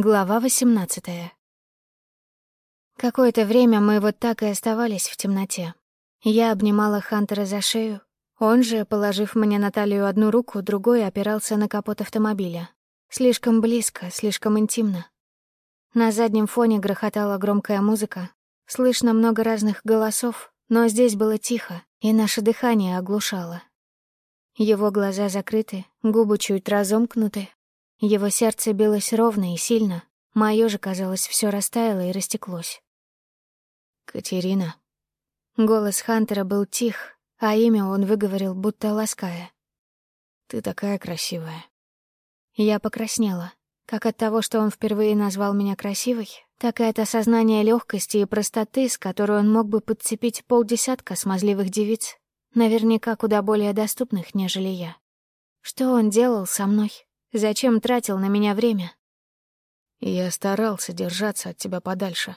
Глава 18 Какое-то время мы вот так и оставались в темноте. Я обнимала Хантера за шею, он же, положив мне на талию одну руку, другой опирался на капот автомобиля. Слишком близко, слишком интимно. На заднем фоне грохотала громкая музыка. Слышно много разных голосов, но здесь было тихо, и наше дыхание оглушало. Его глаза закрыты, губы чуть разомкнуты, его сердце билось ровно и сильно, мое же, казалось, все растаяло и растеклось. «Катерина». Голос Хантера был тих, а имя он выговорил, будто лаская. «Ты такая красивая». Я покраснела, как от того, что он впервые назвал меня красивой, так и от осознания легкости и простоты, с которой он мог бы подцепить полдесятка смазливых девиц, наверняка куда более доступных, нежели я. Что он делал со мной? Зачем тратил на меня время? Я старался держаться от тебя подальше.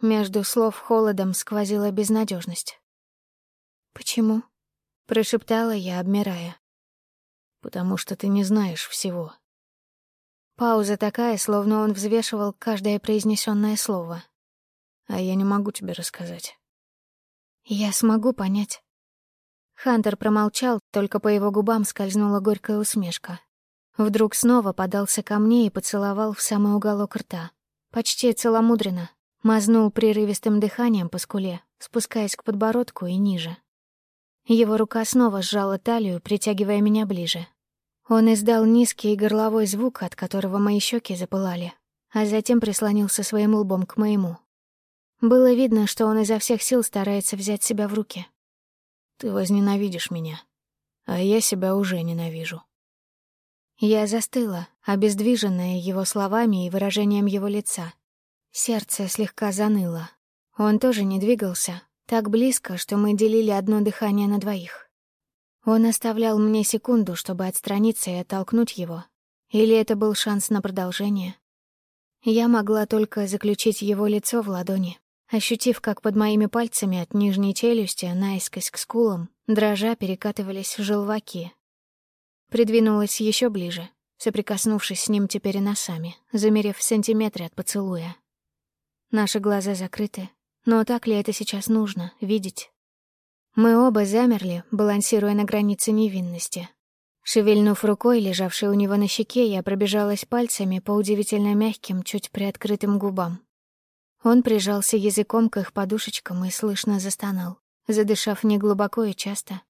Между слов холодом сквозила безнадежность. «Почему?» — прошептала я, обмирая. «Потому что ты не знаешь всего». Пауза такая, словно он взвешивал каждое произнесенное слово. «А я не могу тебе рассказать». «Я смогу понять». Хантер промолчал, только по его губам скользнула горькая усмешка. Вдруг снова подался ко мне и поцеловал в самый уголок рта. Почти целомудренно. Мазнул прерывистым дыханием по скуле, спускаясь к подбородку и ниже. Его рука снова сжала талию, притягивая меня ближе. Он издал низкий горловой звук, от которого мои щеки запылали, а затем прислонился своим лбом к моему. Было видно, что он изо всех сил старается взять себя в руки. «Ты возненавидишь меня, а я себя уже ненавижу», я застыла, обездвиженная его словами и выражением его лица. Сердце слегка заныло. Он тоже не двигался, так близко, что мы делили одно дыхание на двоих. Он оставлял мне секунду, чтобы отстраниться и оттолкнуть его. Или это был шанс на продолжение? Я могла только заключить его лицо в ладони, ощутив, как под моими пальцами от нижней челюсти наискось к скулам, дрожа перекатывались желваки, Придвинулась еще ближе, соприкоснувшись с ним теперь и носами, замерев в сантиметре от поцелуя. Наши глаза закрыты, но так ли это сейчас нужно, видеть? Мы оба замерли, балансируя на границе невинности. Шевельнув рукой, лежавшей у него на щеке, я пробежалась пальцами по удивительно мягким, чуть приоткрытым губам. Он прижался языком к их подушечкам и слышно застонал, задышав неглубоко и часто,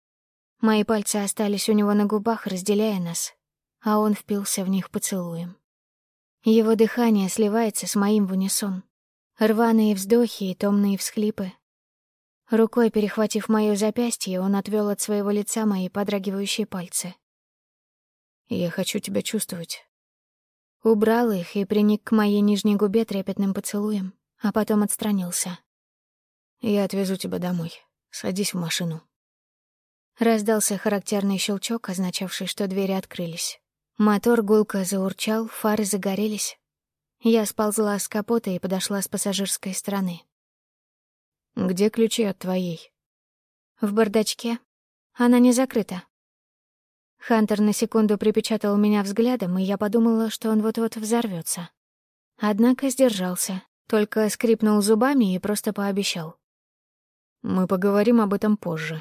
Мои пальцы остались у него на губах, разделяя нас, а он впился в них поцелуем. Его дыхание сливается с моим в унисон. Рваные вздохи и томные всхлипы. Рукой перехватив моё запястье, он отвёл от своего лица мои подрагивающие пальцы. «Я хочу тебя чувствовать». Убрал их и приник к моей нижней губе трепетным поцелуем, а потом отстранился. «Я отвезу тебя домой. Садись в машину». Раздался характерный щелчок, означавший, что двери открылись. Мотор гулко заурчал, фары загорелись. Я сползла с капота и подошла с пассажирской стороны. «Где ключи от твоей?» «В бардачке. Она не закрыта». Хантер на секунду припечатал меня взглядом, и я подумала, что он вот-вот взорвется. Однако сдержался, только скрипнул зубами и просто пообещал. «Мы поговорим об этом позже.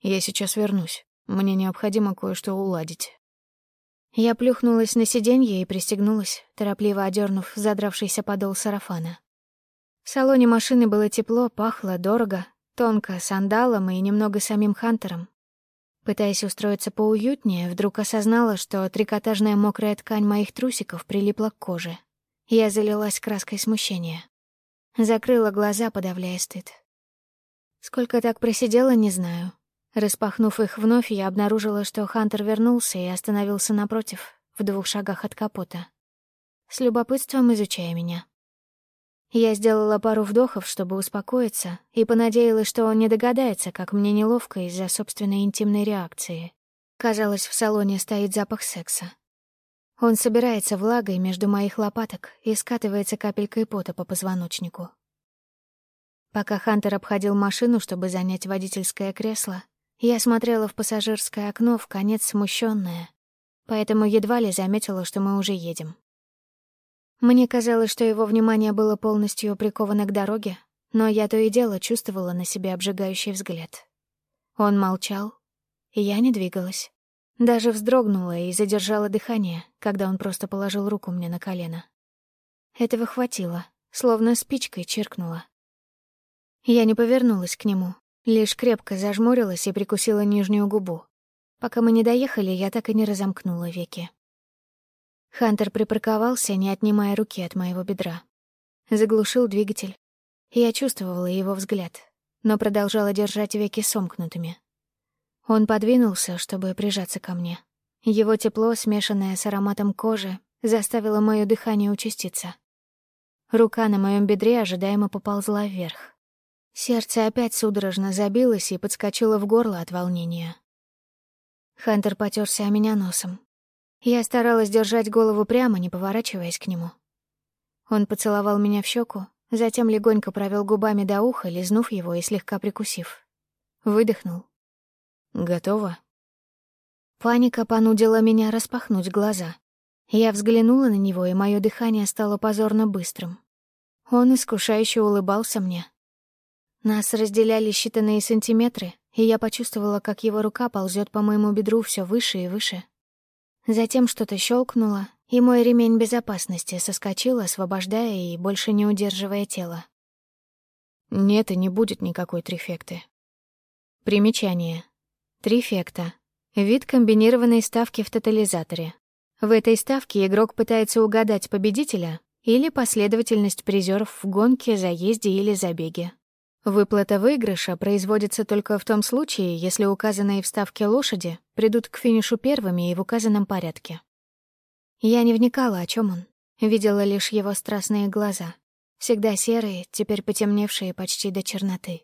Я сейчас вернусь. Мне необходимо кое-что уладить. Я плюхнулась на сиденье и пристегнулась, торопливо одернув задравшийся подол сарафана. В салоне машины было тепло, пахло дорого, тонко, сандалом и немного самим Хантером. Пытаясь устроиться поуютнее, вдруг осознала, что трикотажная мокрая ткань моих трусиков прилипла к коже. Я залилась краской смущения. Закрыла глаза, подавляя стыд. Сколько так просидела, не знаю. Распахнув их вновь, я обнаружила, что Хантер вернулся и остановился напротив, в двух шагах от капота. С любопытством изучая меня. Я сделала пару вдохов, чтобы успокоиться, и понадеялась, что он не догадается, как мне неловко из-за собственной интимной реакции. Казалось, в салоне стоит запах секса. Он собирается влагой между моих лопаток и скатывается капелькой пота по позвоночнику. Пока Хантер обходил машину, чтобы занять водительское кресло, я смотрела в пассажирское окно в конец смущенная, поэтому едва ли заметила, что мы уже едем. Мне казалось, что его внимание было полностью приковано к дороге, но я то и дело чувствовала на себе обжигающий взгляд. Он молчал, и я не двигалась. Даже вздрогнула и задержала дыхание, когда он просто положил руку мне на колено. Этого хватило, словно спичкой чиркнула. Я не повернулась к нему, лишь крепко зажмурилась и прикусила нижнюю губу. Пока мы не доехали, я так и не разомкнула веки. Хантер припарковался, не отнимая руки от моего бедра. Заглушил двигатель. Я чувствовала его взгляд, но продолжала держать веки сомкнутыми. Он подвинулся, чтобы прижаться ко мне. Его тепло, смешанное с ароматом кожи, заставило мое дыхание участиться. Рука на моем бедре ожидаемо поползла вверх. Сердце опять судорожно забилось и подскочило в горло от волнения. Хантер потерся о меня носом. Я старалась держать голову прямо, не поворачиваясь к нему. Он поцеловал меня в щеку, затем легонько провел губами до уха, лизнув его и слегка прикусив. Выдохнул. «Готово?» Паника понудила меня распахнуть глаза. Я взглянула на него, и мое дыхание стало позорно быстрым. Он искушающе улыбался мне. Нас разделяли считанные сантиметры, и я почувствовала, как его рука ползет по моему бедру все выше и выше. Затем что-то щелкнуло, и мой ремень безопасности соскочил, освобождая и больше не удерживая тело. Нет и не будет никакой трифекты. Примечание. Трифекта. Вид комбинированной ставки в тотализаторе. В этой ставке игрок пытается угадать победителя или последовательность призеров в гонке, заезде или забеге. Выплата выигрыша производится только в том случае, если указанные в ставке лошади придут к финишу первыми и в указанном порядке. Я не вникала, о чем он. Видела лишь его страстные глаза. Всегда серые, теперь потемневшие почти до черноты.